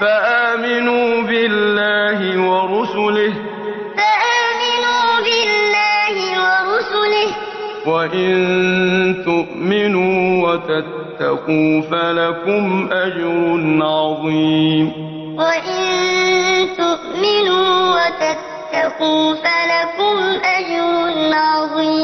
فآمنوا بالله ورسله. فآمنوا بالله ورسله. وإن تؤمنوا وتتقوا فلكم أجر عظيم. وإن تؤمنوا وتتقوا فلكم أجر عظيم.